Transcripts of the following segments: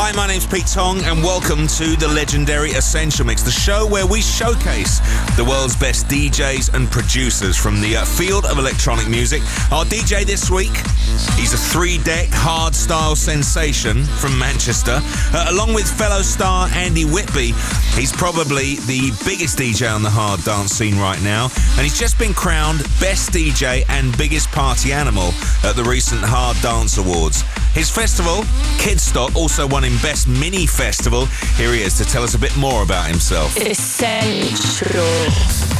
Hi, my name's Pete Tong, and welcome to the legendary Essential Mix, the show where we showcase the world's best DJs and producers from the uh, field of electronic music. Our DJ this week, he's a three deck hard style sensation from Manchester. Uh, along with fellow star Andy Whitby, he's probably the biggest DJ on the hard dance scene right now, and he's just been crowned Best DJ and Biggest Party Animal at the recent Hard Dance Awards. His festival, Kidstock, also won Best Mini Festival. Here he is to tell us a bit more about himself. Essential.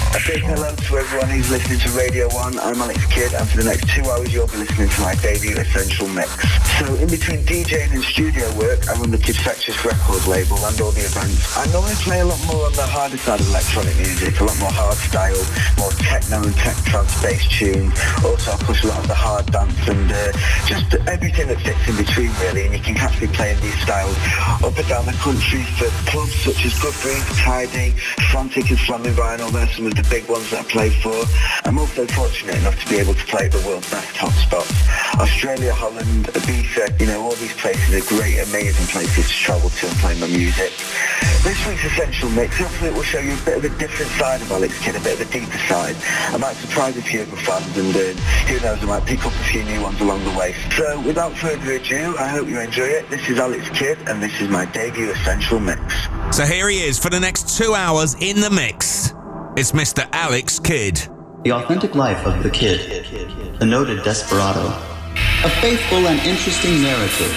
A big hello to everyone who's listening to Radio 1. I'm Alex Kidd, and for the next two hours you'll be listening to my debut Essential Mix. So in between DJing and studio work, I run the Kidfectious record label and all the events. I normally play a lot more on the harder side of electronic music, a lot more hard style, more techno and tech trance bass tunes. Also I push a lot of the hard dance and uh, just everything that fits in between really, and you can catch me playing these styles up and down the country for clubs such as Good Goodgreef, Tidy, Frantic and Slamming Vinyl. They're some of the big ones that I play for. I'm also fortunate enough to be able to play at the world's best hotspots. Australia, Holland, Ibiza, you know, all these places are great, amazing places to travel to and play my music. This week's Essential Mix, hopefully it will show you a bit of a different side of Alex Kidd, a bit of a deeper side. I might surprise a few of my fans and uh, who knows, I might pick up a few new ones along the way. So without further ado, I hope you enjoy it. This is Alex Kidd and this is my debut Essential Mix. So here he is for the next two hours in the mix. It's Mr. Alex Kidd. The authentic life of the kid, the noted desperado. A faithful and interesting narrative.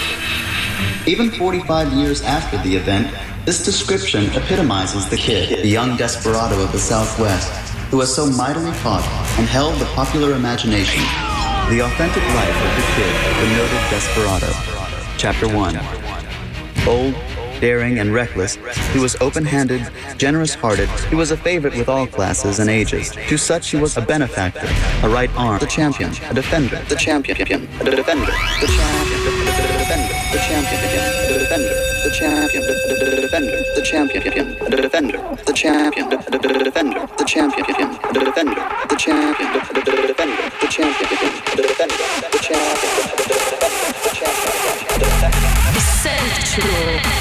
Even 45 years after the event, this description epitomizes the kid, the young desperado of the Southwest, who has so mightily fought and held the popular imagination. The authentic life of the kid, the noted desperado. Chapter 1. Bold, daring, and reckless, he was open handed, generous hearted. He was a favorite with all classes and ages. To such he was a benefactor, a right arm, the champion, a defender, the champion, a defender, the champion, the defender, the champion, the defender, the champion, the defender, the champion, the defender, the champion, the defender, the champion, the defender, the champion, the defender, the champion, the defender, the champion, the defender, the champion, the defender. Essential.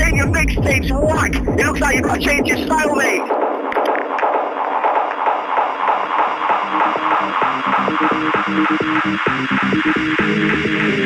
saying your mixtape's whack. It looks like you've got to change your style, mate. Constantly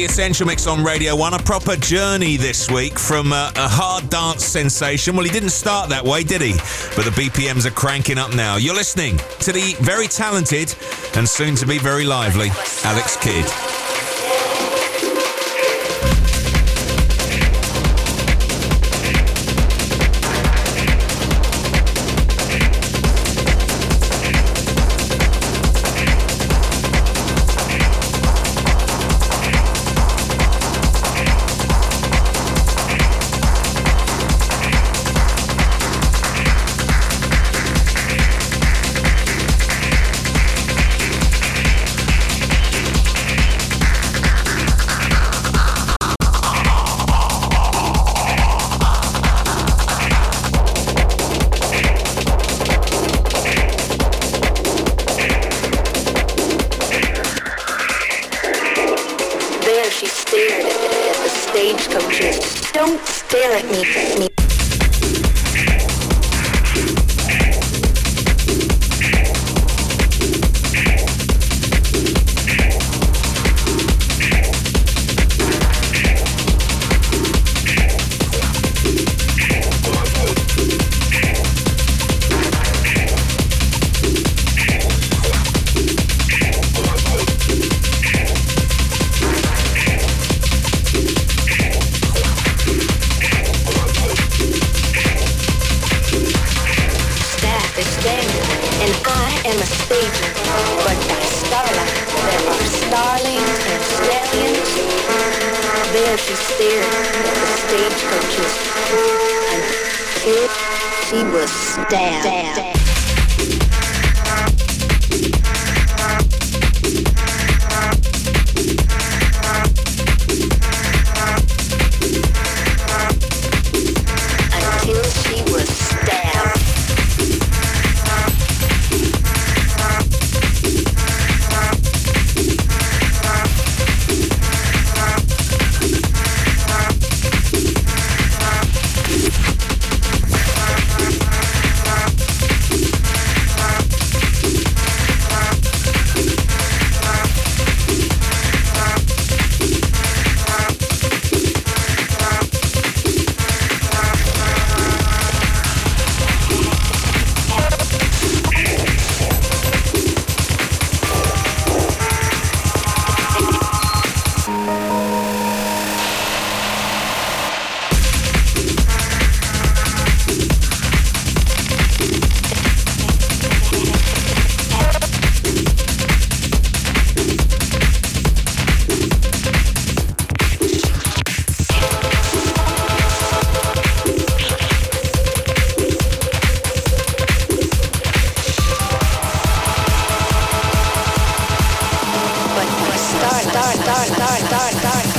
the Essential Mix on Radio 1, a proper journey this week from uh, a hard dance sensation. Well, he didn't start that way, did he? But the BPMs are cranking up now. You're listening to the very talented and soon to be very lively Alex Kidd. Starlight, starlight, starlight, starlight, starlight,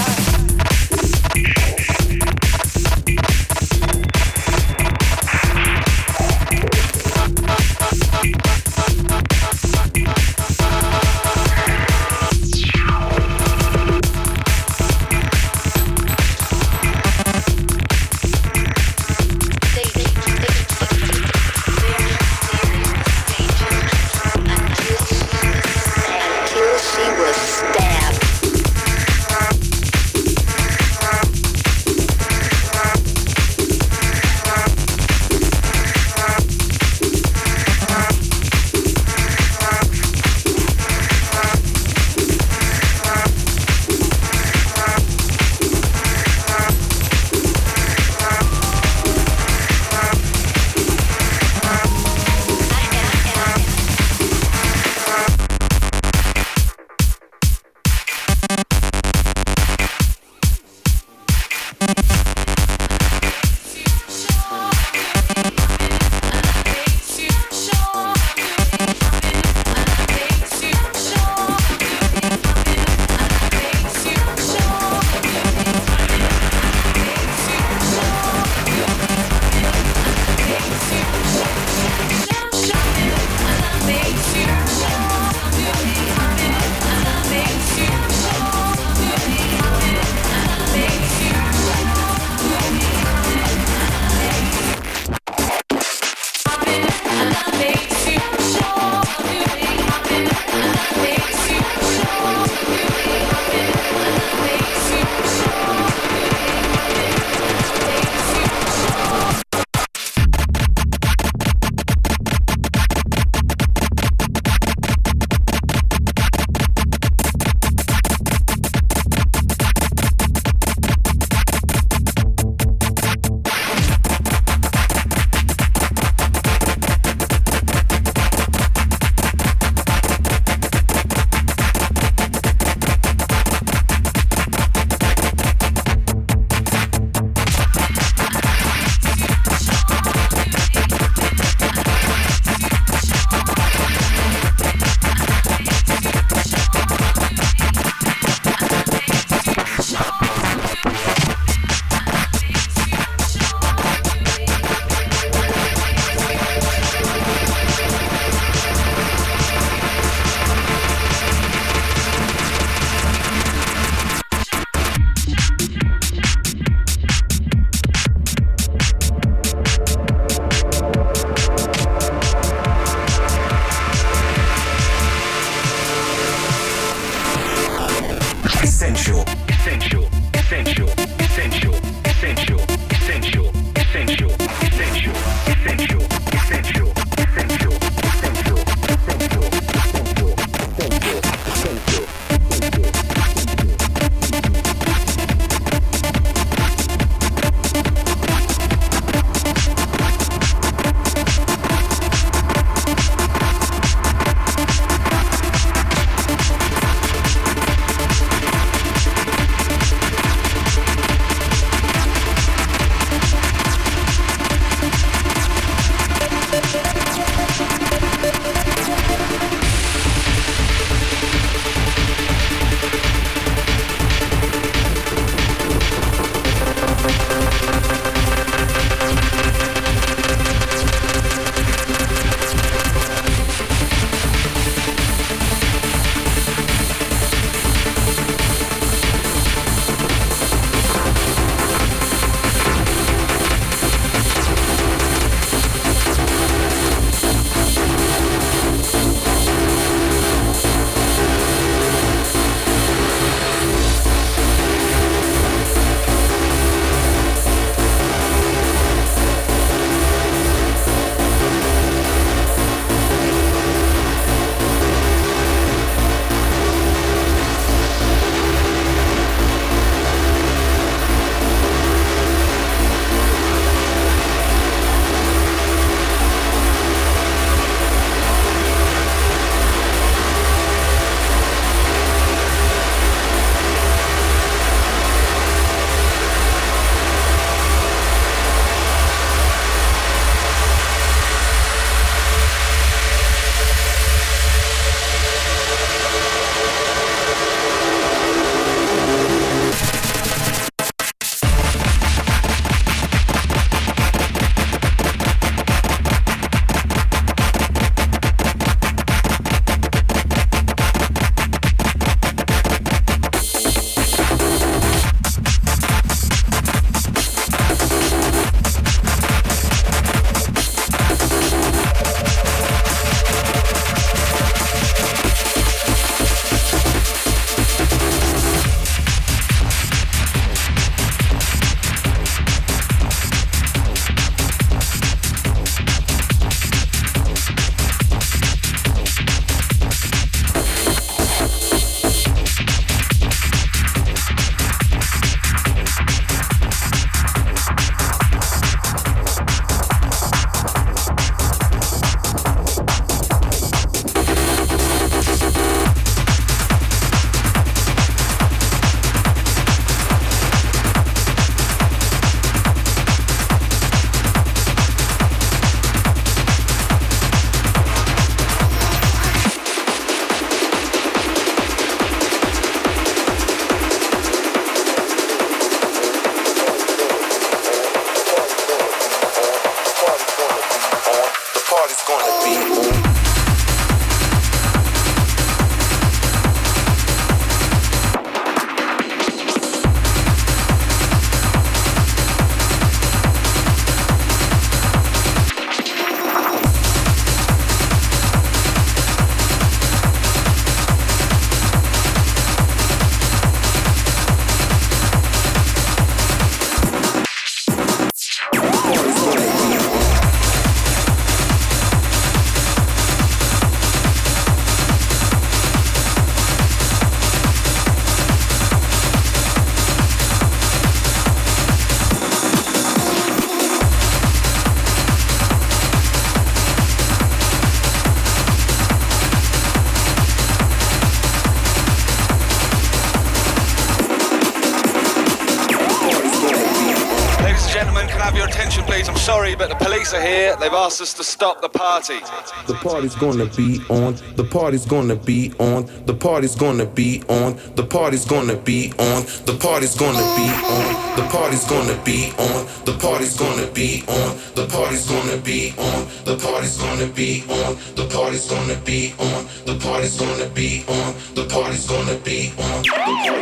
police are here. They've asked us to stop the party. The party's gonna be on. The party's gonna be on. The party's gonna be on. The party's gonna be on. The party's gonna be on. The party's gonna be on. The party's gonna be on. The party's gonna be on. The party's gonna be on. The party's gonna be on. The party's gonna be on. The party's gonna be on.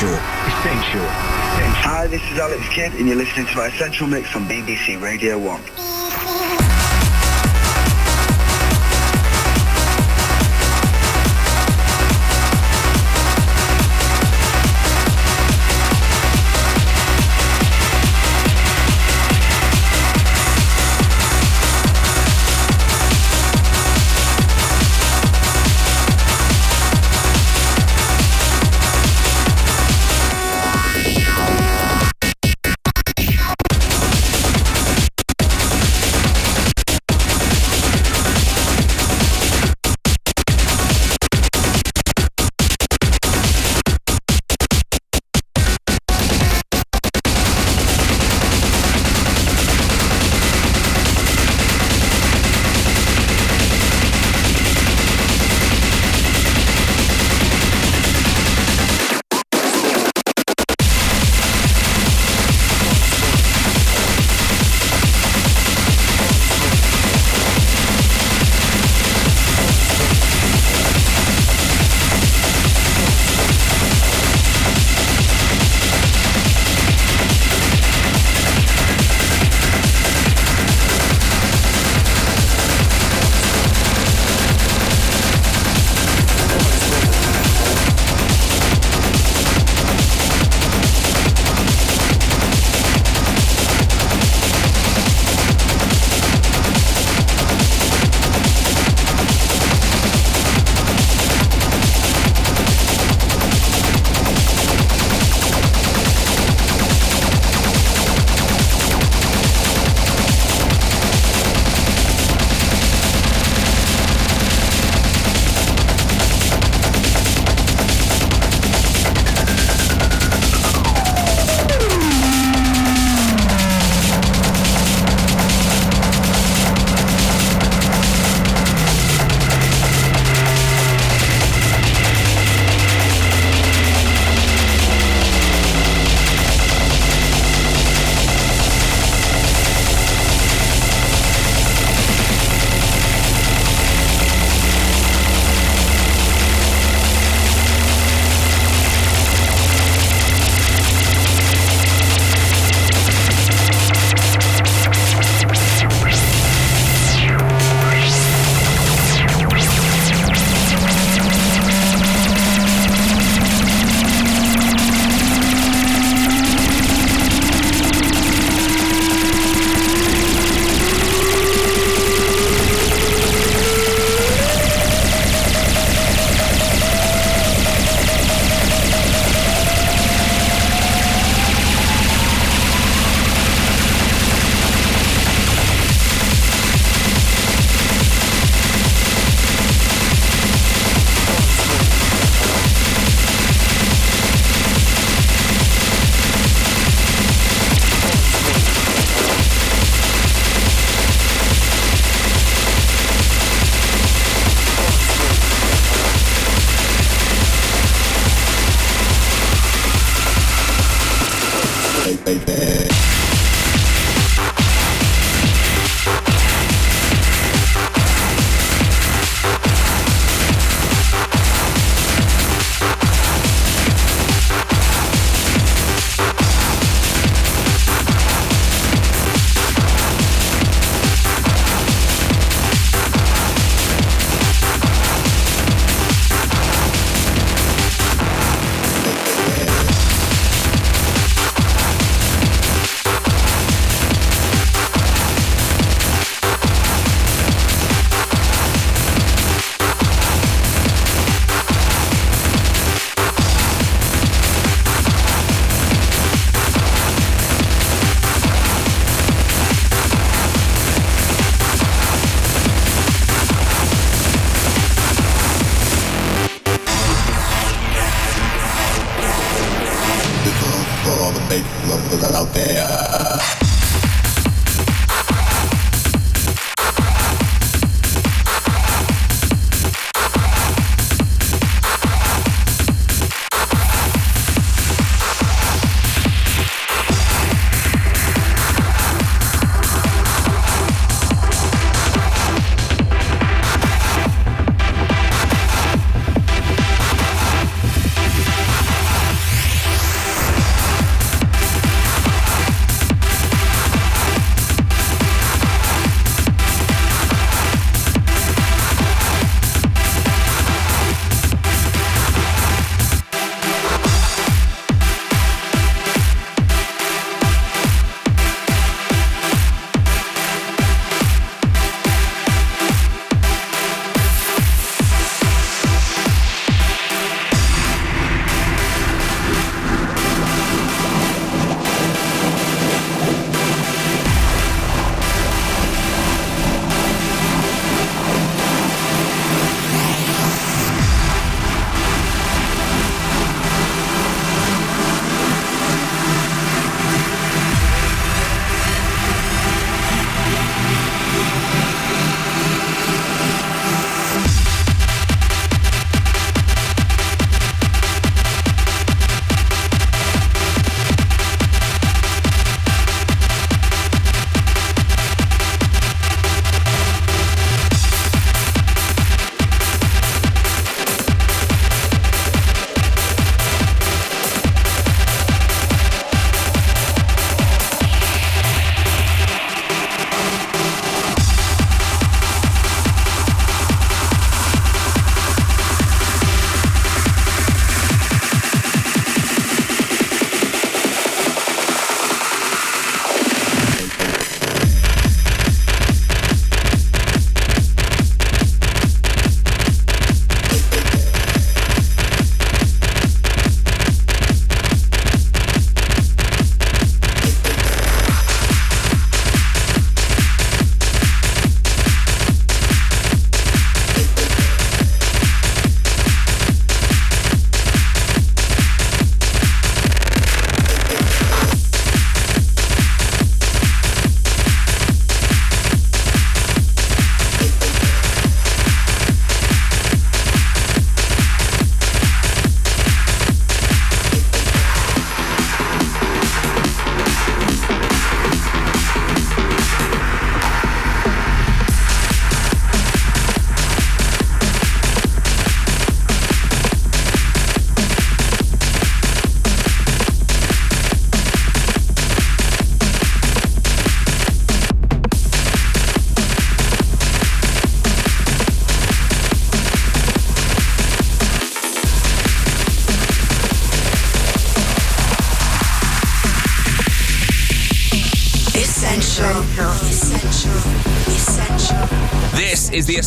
Essential. Essential. Hi, this is Alex Kidd, and you're listening to my Essential Mix on BBC Radio 1.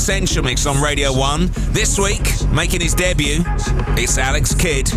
Essential Mix on Radio 1. This week, making his debut, it's Alex Kidd.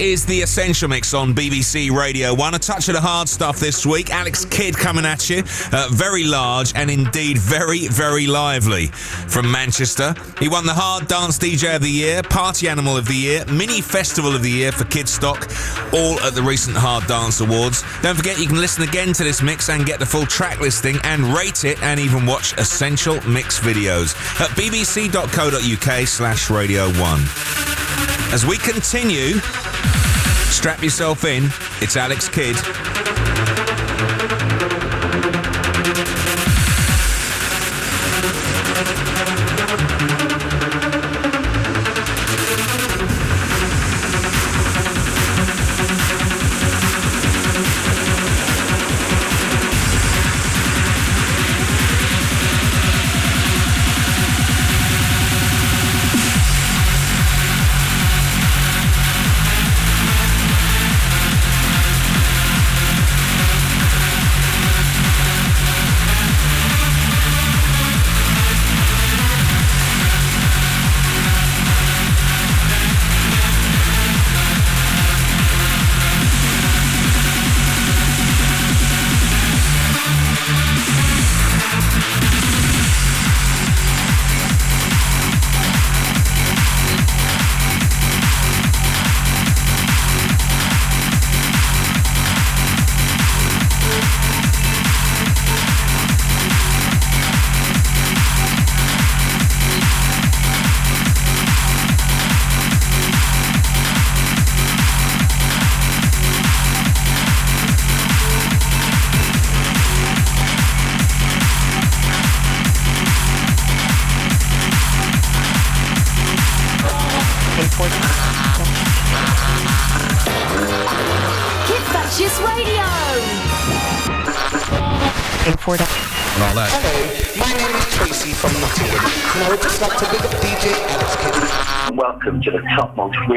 Is the Essential Mix on BBC Radio 1. A touch of the hard stuff this week. Alex Kidd coming at you. Uh, very large and indeed very, very lively. From Manchester. He won the Hard Dance DJ of the Year, Party Animal of the Year, Mini Festival of the Year for Kidstock, all at the recent Hard Dance Awards. Don't forget you can listen again to this mix and get the full track listing and rate it and even watch Essential Mix videos at bbc.co.uk slash radio 1. As we continue, strap yourself in. It's Alex Kidd.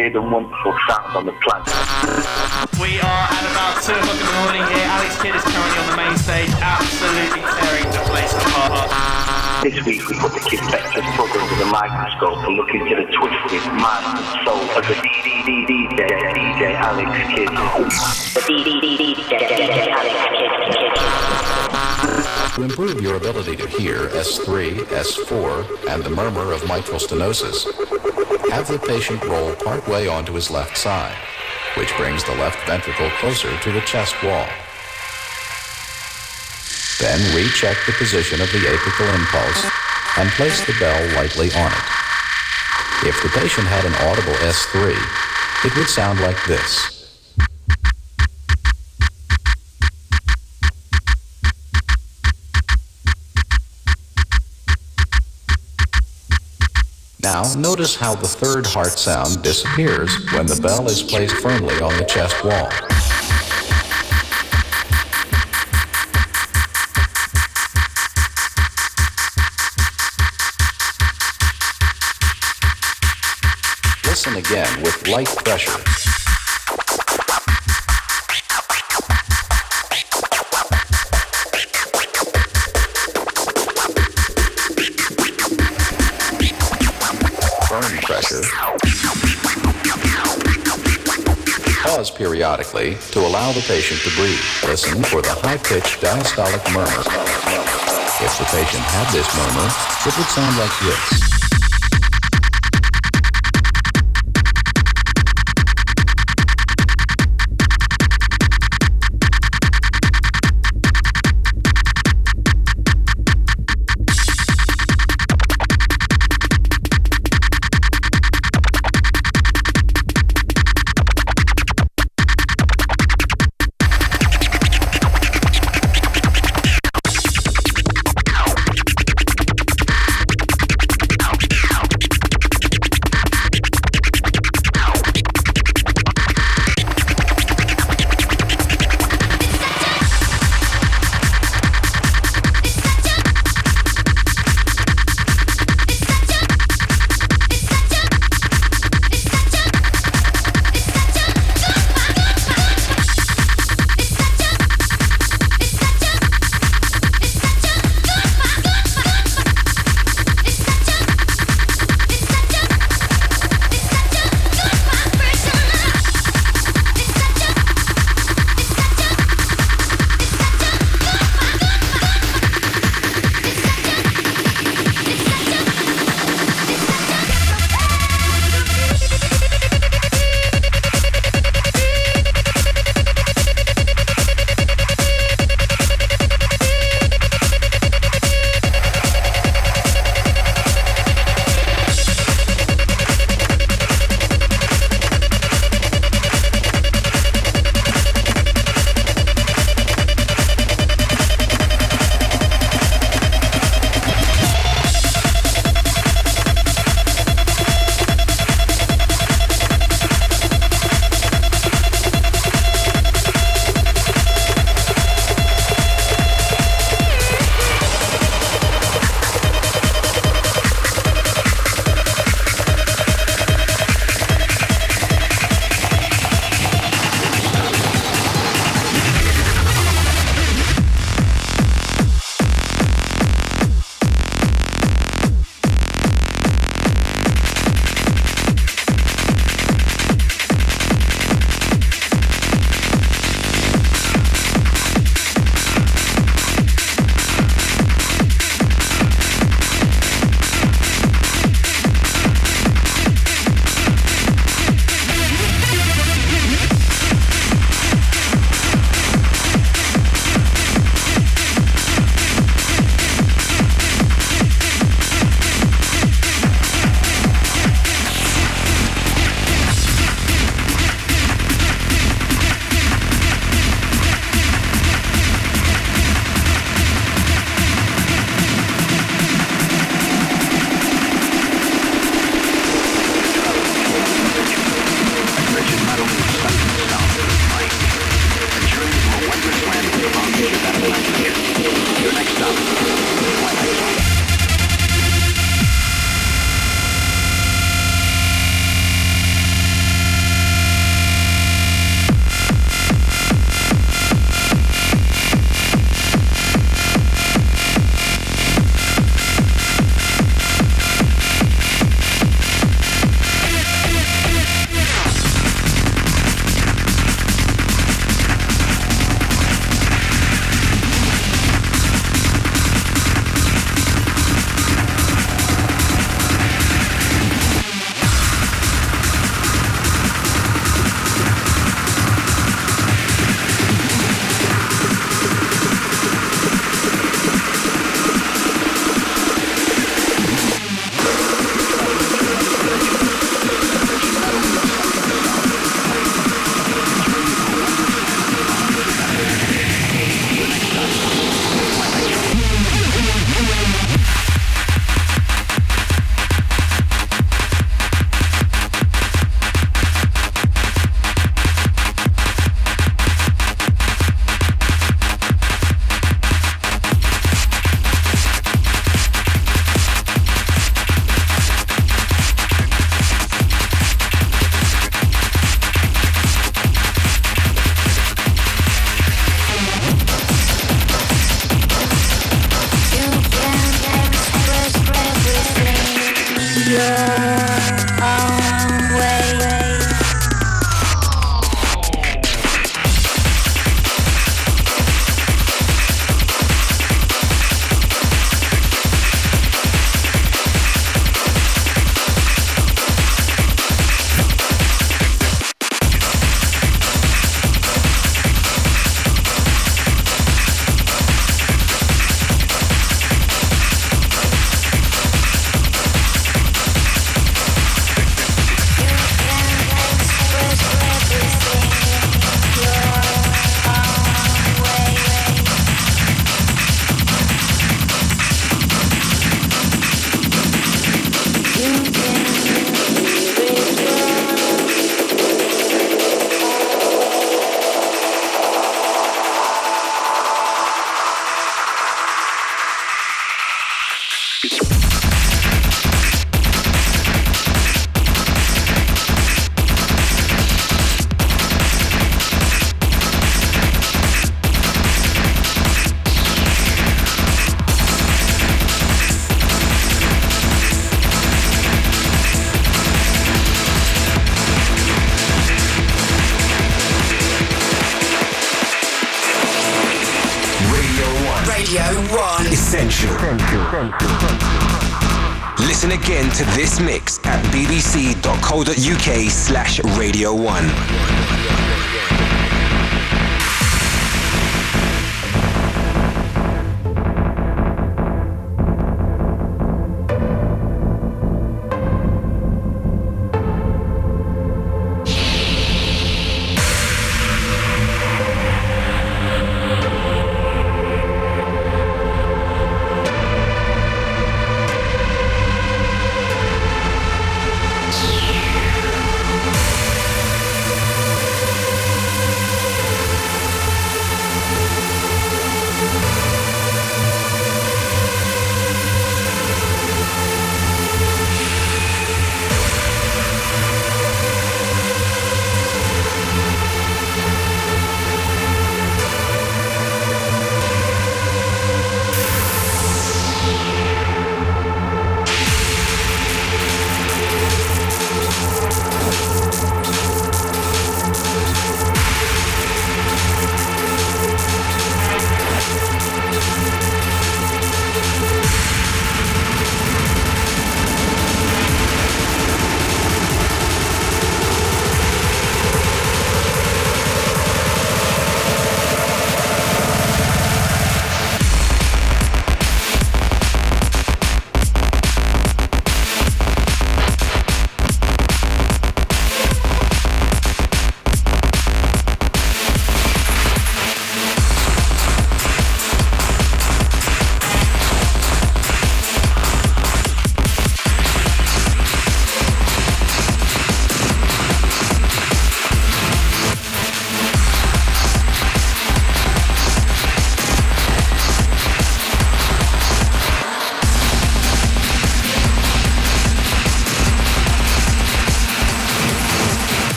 Weird and wonderful sound on the planet. We are at about 2 o'clock in the morning here. Alex Kidd is currently on the main stage, absolutely tearing the place apart. This week we put the Kid Spectre plug under the microscope and look into the twisted mind and soul of the DJ, DJ Alex Kidd. The DJ Alex To improve your ability to hear S3, S4, and the murmur of mitral stenosis, have the patient roll partway onto his left side, which brings the left ventricle closer to the chest wall. Then recheck the position of the apical impulse and place the bell lightly on it. If the patient had an audible S3, it would sound like this. Notice how the third heart sound disappears when the bell is placed firmly on the chest wall. Listen again with light pressure. Periodically to allow the patient to breathe. Listen for the high-pitched diastolic murmur. If the patient had this murmur, it would sound like this.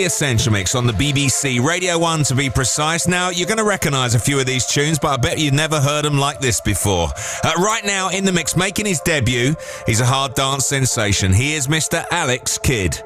The Essential Mix on the BBC, Radio 1 to be precise. Now, you're going to recognise a few of these tunes, but I bet you've never heard them like this before. Uh, right now, in the mix, making his debut, he's a hard dance sensation. He is Mr. Alex Kidd.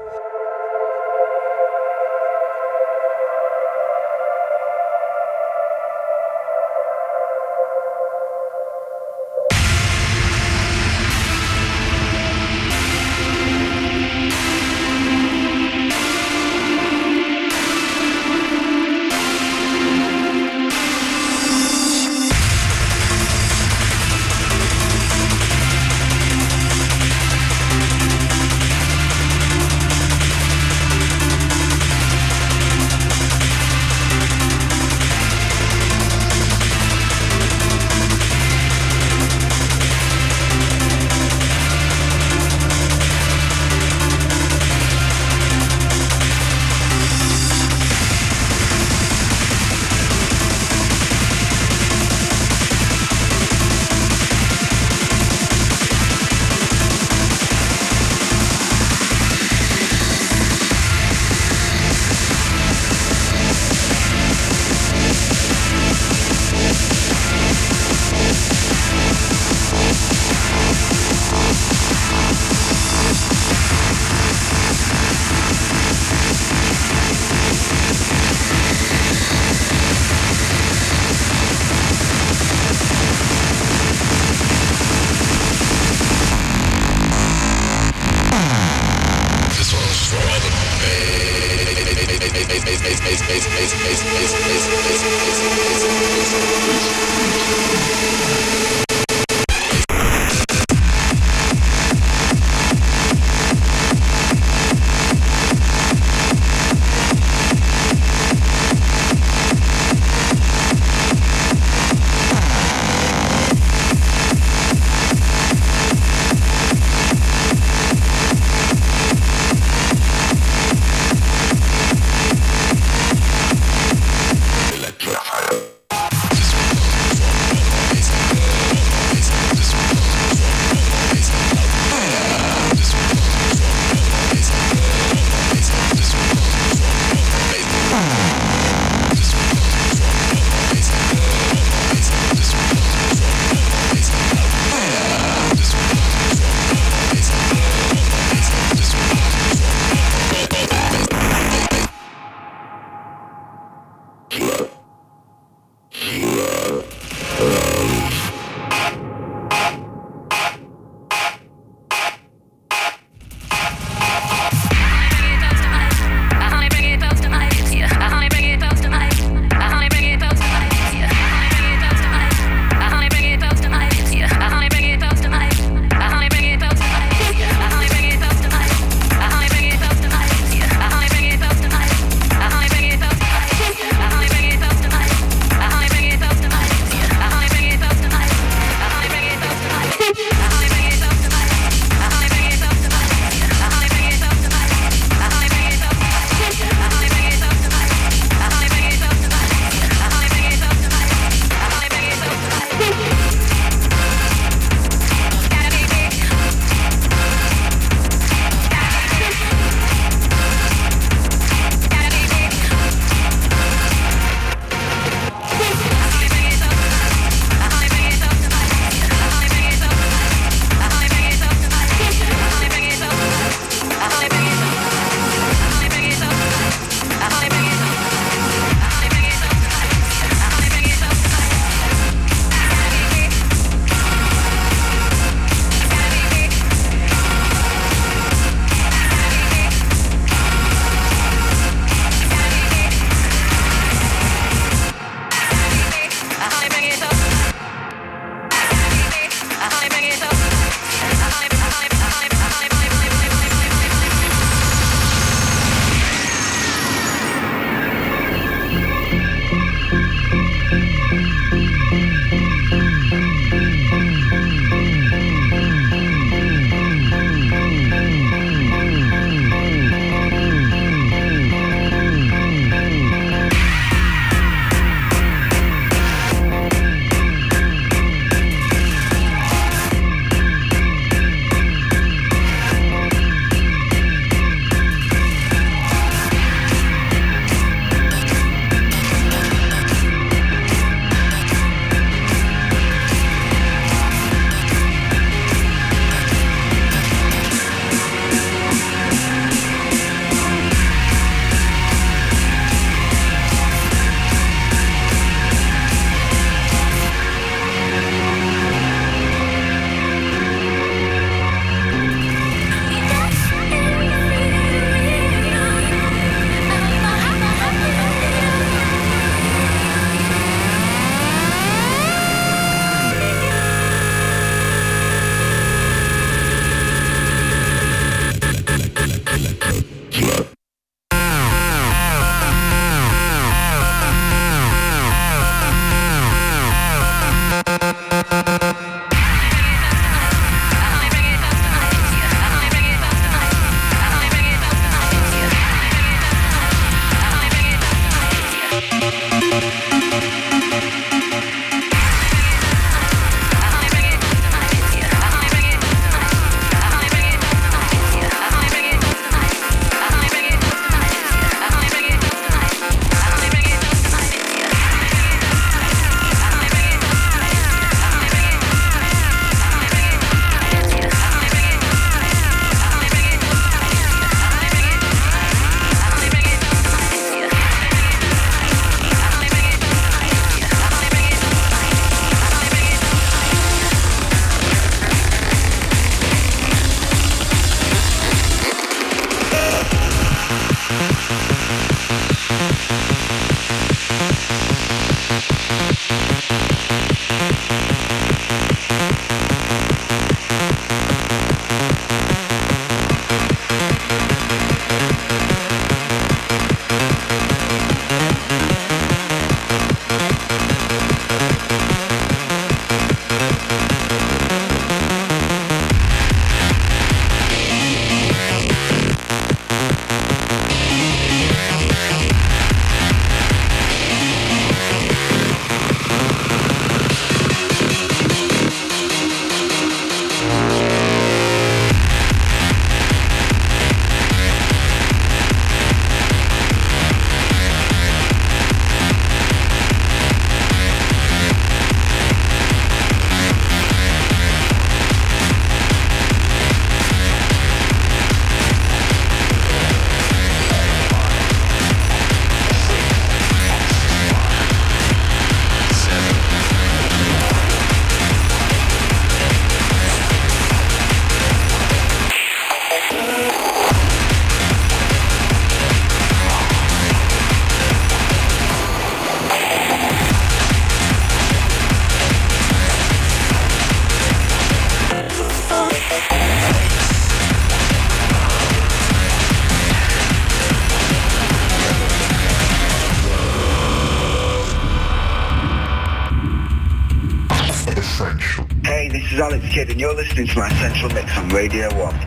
listening to my central mix on Radio 1.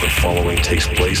The following takes place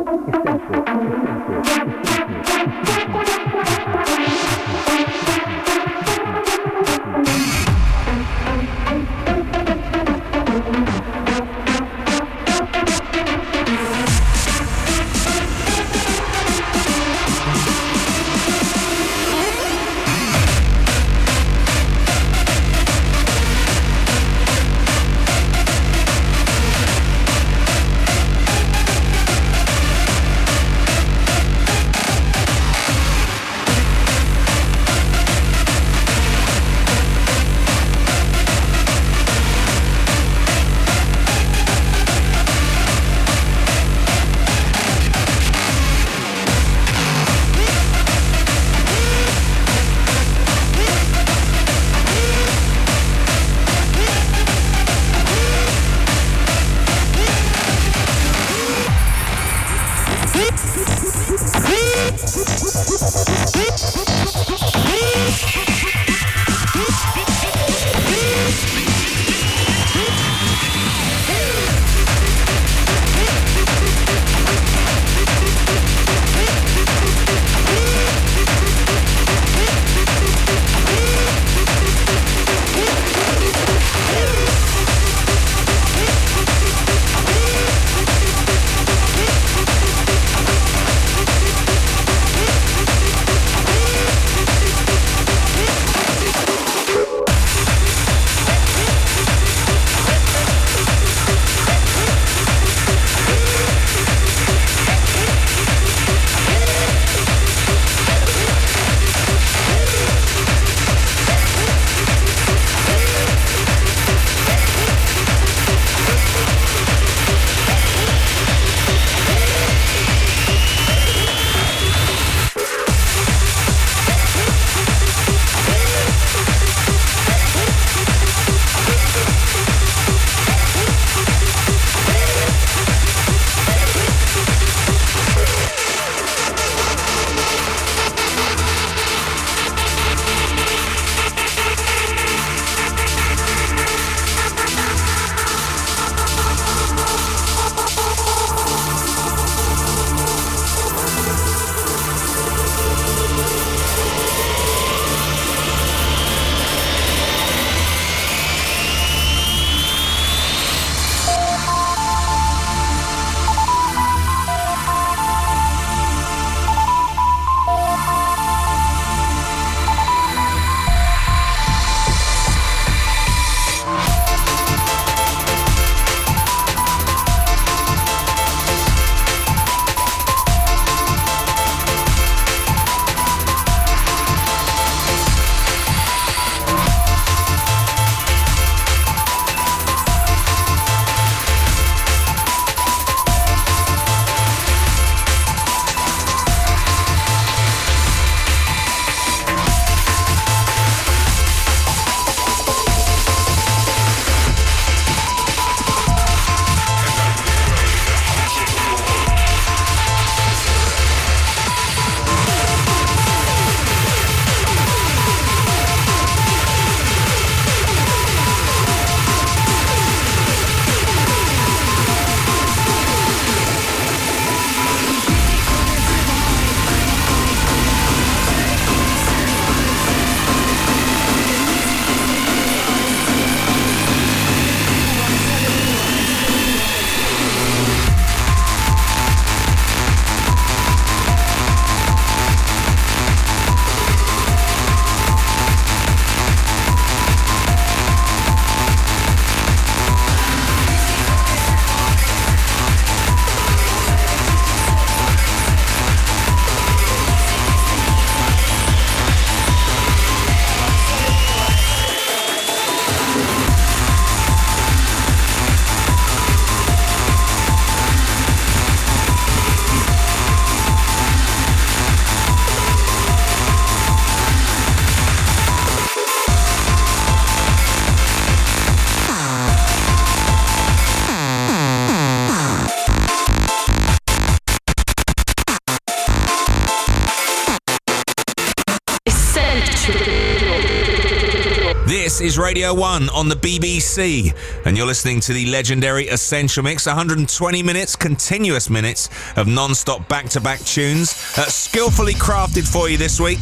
Radio 1 on the BBC, and you're listening to the legendary Essential Mix 120 minutes, continuous minutes of non stop back to back tunes, uh, skillfully crafted for you this week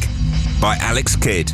by Alex Kidd.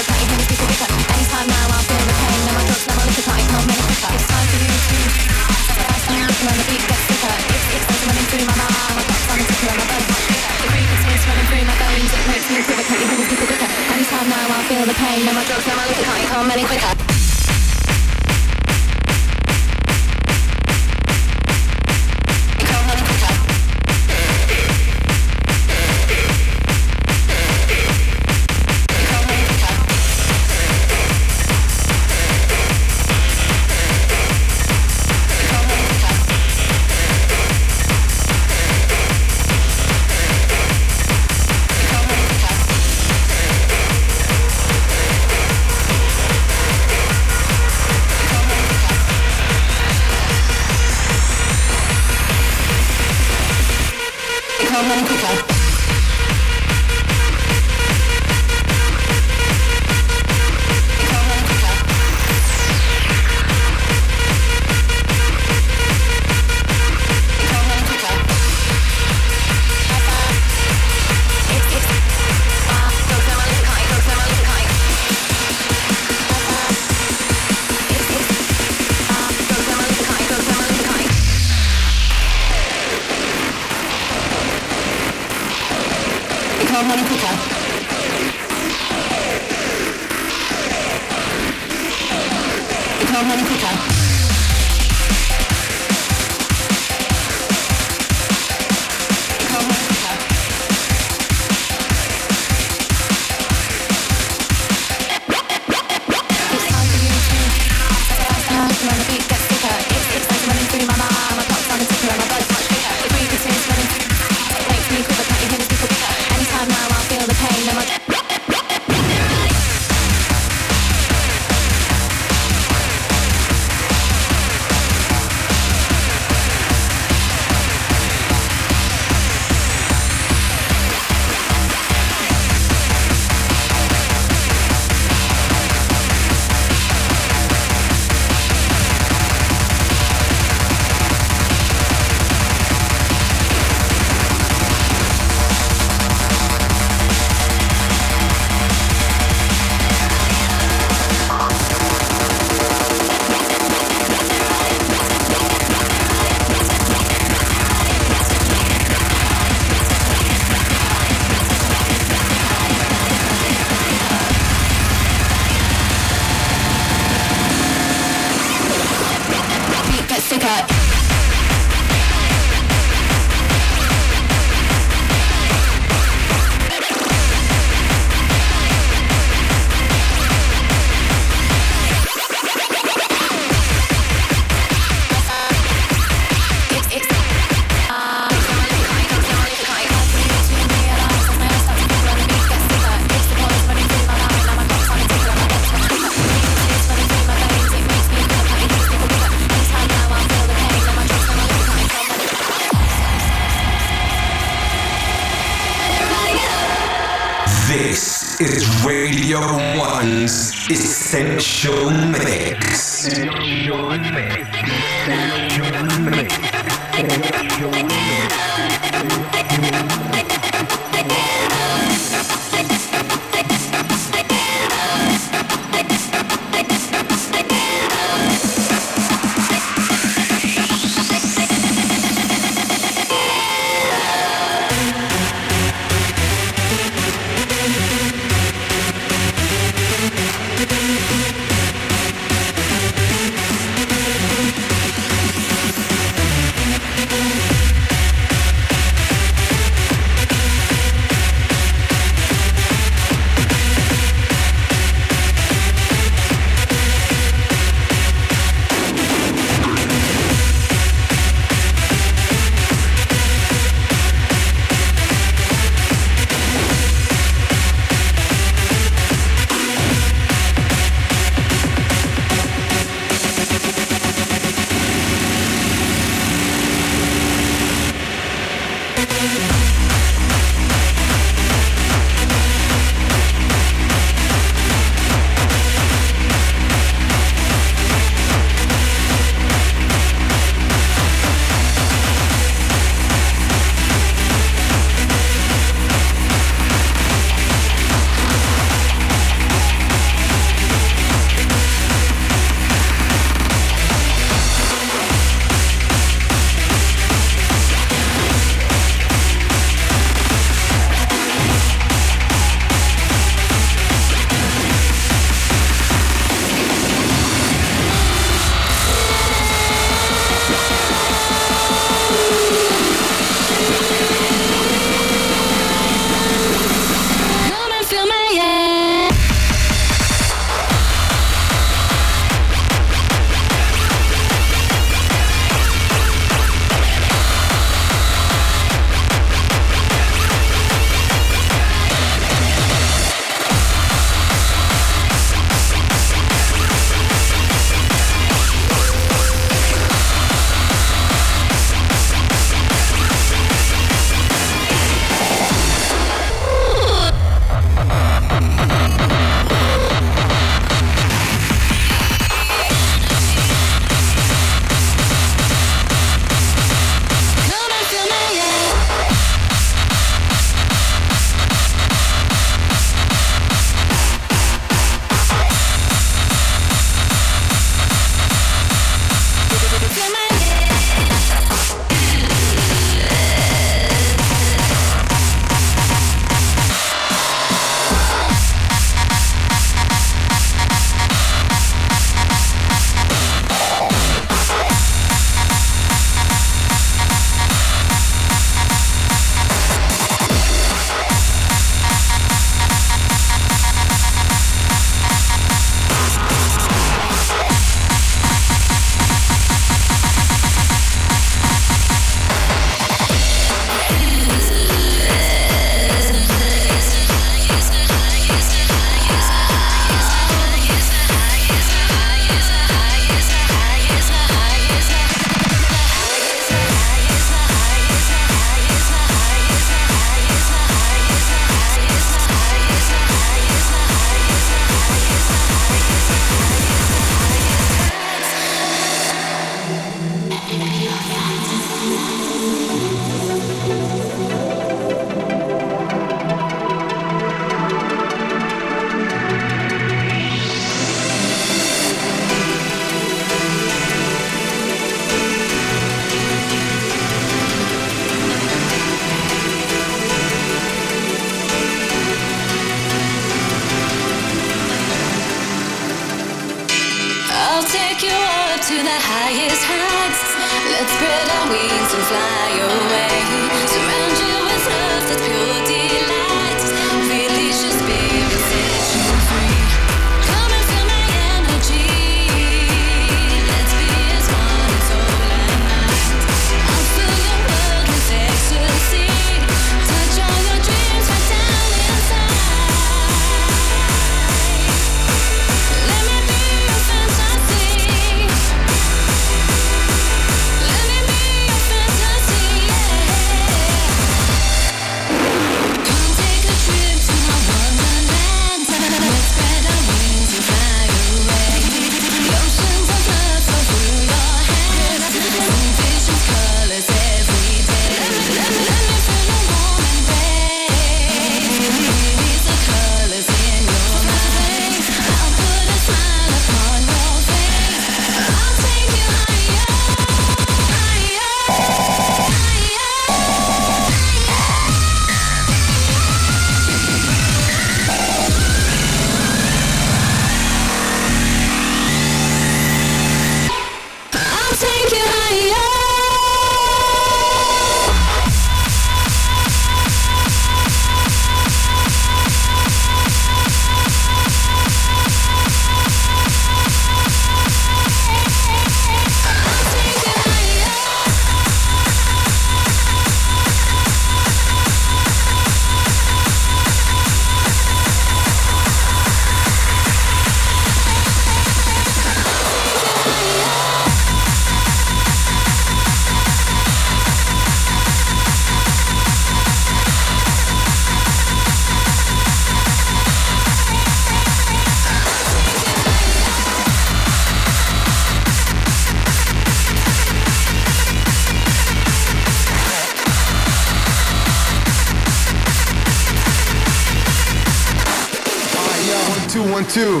Two.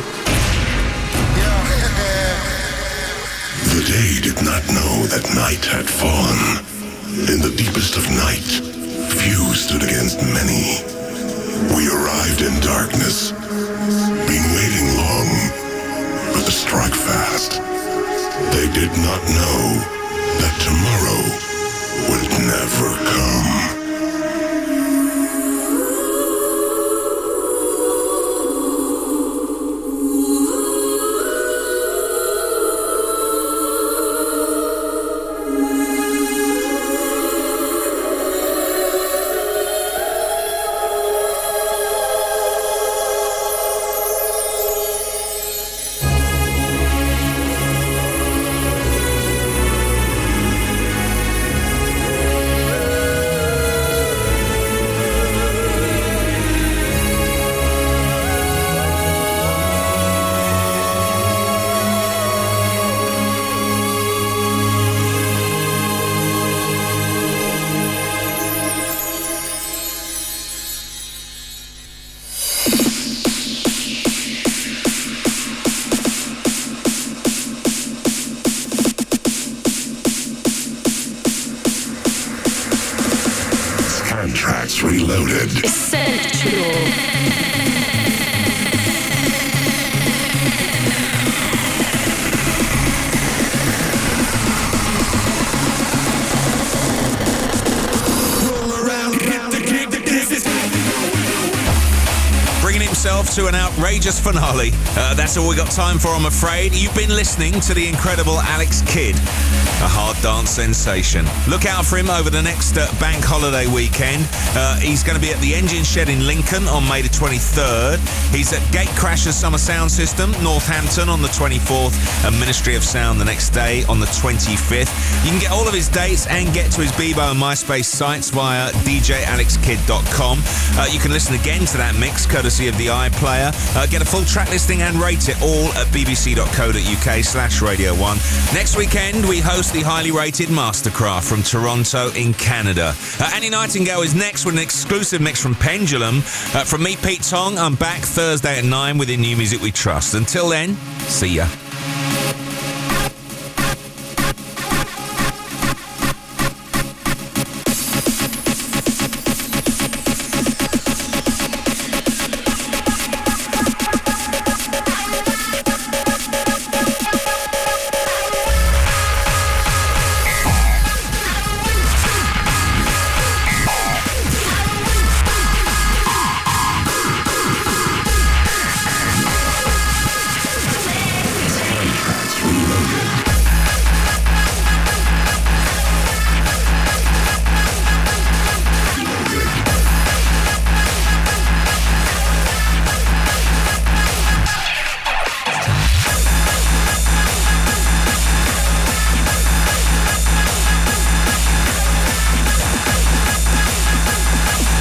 The day did not know that night had fallen. In the deepest of night, few stood against many. We arrived in darkness. Been waiting long, but the strike fast. They did not know that tomorrow would never come. Outrageous finale. Uh, that's all we got time for, I'm afraid. You've been listening to the incredible Alex Kidd, a hard dance sensation. Look out for him over the next uh, bank holiday weekend. Uh, he's going to be at the Engine Shed in Lincoln on May the 23rd. He's at Gatecrashers Summer Sound System, Northampton on the 24th, and Ministry of Sound the next day on the 25th. You can get all of his dates and get to his Bebo and MySpace sites via djalexkid.com. Uh, you can listen again to that mix courtesy of the iPlayer. Uh, get a full track listing and rate it all at bbc.co.uk slash Radio 1. Next weekend, we host the highly rated MSTRKRFT from Toronto in Canada. Uh, Annie Nightingale is next with an exclusive mix from Pendulum. Uh, from me, Pete Tong, I'm back Thursday at 9 with the new music we trust. Until then, see ya.